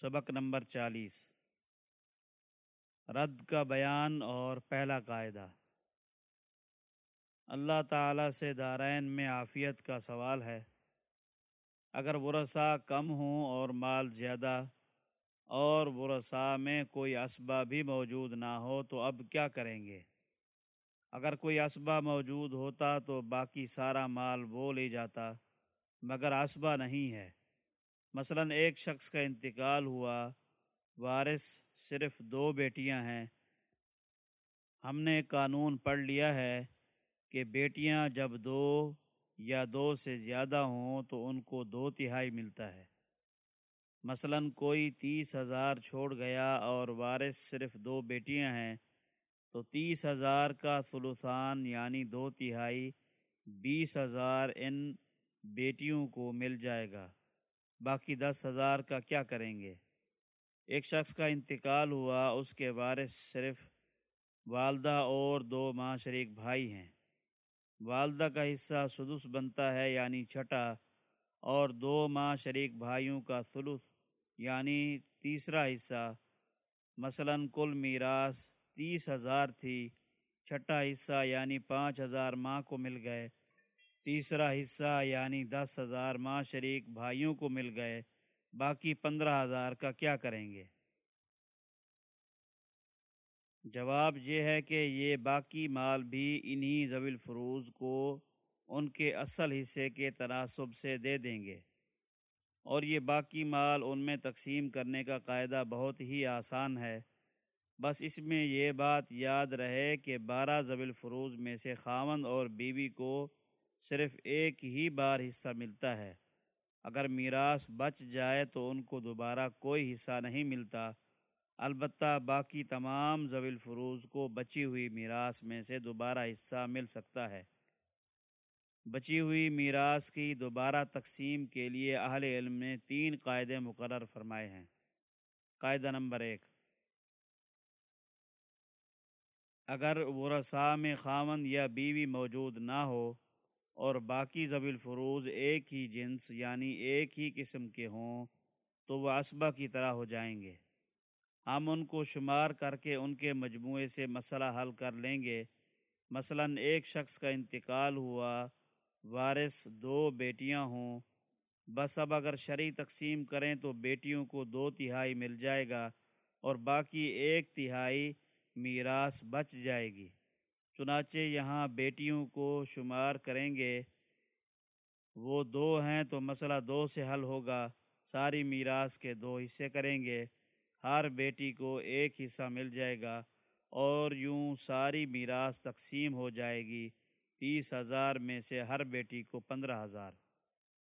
سبق نمبر چالیس۔ رد کا بیان اور پہلا قاعدہ۔ اللہ تعالیٰ سے دارین میں عافیت کا سوال ہے۔ اگر ورثہ کم ہوں اور مال زیادہ اور ورثہ میں کوئی اسبہ بھی موجود نہ ہو تو اب کیا کریں گے؟ اگر کوئی اسبہ موجود ہوتا تو باقی سارا مال وہ لے جاتا، مگر اسبہ نہیں ہے۔ مثلا ایک شخص کا انتقال ہوا، وارث صرف دو بیٹیاں ہیں۔ ہم نے قانون پڑھ لیا ہے کہ بیٹیاں جب دو یا دو سے زیادہ ہوں تو ان کو دو تہائی ملتا ہے۔ مثلا کوئی تیس ہزار چھوڑ گیا اور وارث صرف دو بیٹیاں ہیں تو تیس ہزار کا ثلثان یعنی دو تہائی بیس ہزار ان بیٹیوں کو مل جائے گا۔ باقی دس ہزار کا کیا کریں گے؟ ایک شخص کا انتقال ہوا، اس کے وارث صرف والدہ اور دو ماں شریک بھائی ہیں۔ والدہ کا حصہ سدس بنتا ہے یعنی چھٹا، اور دو ماں شریک بھائیوں کا ثلث یعنی تیسرا حصہ۔ مثلا کل میراث تیس ہزار تھی، چھٹا حصہ یعنی پانچ ہزار ماں کو مل گئے۔ تیسرا حصہ یعنی دس ہزار ماں شریک بھائیوں کو مل گئے، باقی پندرہ ہزار کا کیا کریں گے؟ جواب یہ ہے کہ یہ باقی مال بھی انہی زویل فروز کو ان کے اصل حصے کے تناسب سے دے دیں گے۔ اور یہ باقی مال ان میں تقسیم کرنے کا قاعدہ بہت ہی آسان ہے۔ بس اس میں یہ بات یاد رہے کہ بارہ زویل فروز میں سے خاون اور بیوی کو صرف ایک ہی بار حصہ ملتا ہے۔ اگر میراث بچ جائے تو ان کو دوبارہ کوئی حصہ نہیں ملتا۔ البتہ باقی تمام زویل فروز کو بچی ہوئی میراث میں سے دوبارہ حصہ مل سکتا ہے۔ بچی ہوئی میراث کی دوبارہ تقسیم کے لیے اہل علم نے تین قاعدے مقرر فرمائے ہیں۔ قاعدہ نمبر ایک۔ اگر ورثاء میں خامن یا بیوی موجود نہ ہو اور باقی زبی الفروز ایک ہی جنس یعنی ایک ہی قسم کے ہوں تو وہ اسبہ کی طرح ہو جائیں گے۔ ہم ان کو شمار کر کے ان کے مجموعے سے مسئلہ حل کر لیں گے۔ مثلا ایک شخص کا انتقال ہوا، وارث دو بیٹیاں ہوں۔ بس اب اگر شرعی تقسیم کریں تو بیٹیوں کو دو تہائی مل جائے گا اور باقی ایک تہائی میراث بچ جائے گی۔ چنانچہ یہاں بیٹیوں کو شمار کریں گے۔ وہ دو ہیں تو مسئلہ دو سے حل ہوگا۔ ساری میراث کے دو حصے کریں گے۔ ہر بیٹی کو ایک حصہ مل جائے گا اور یوں ساری میراث تقسیم ہو جائے گی۔ تیس ہزار میں سے ہر بیٹی کو پندرہ ہزار۔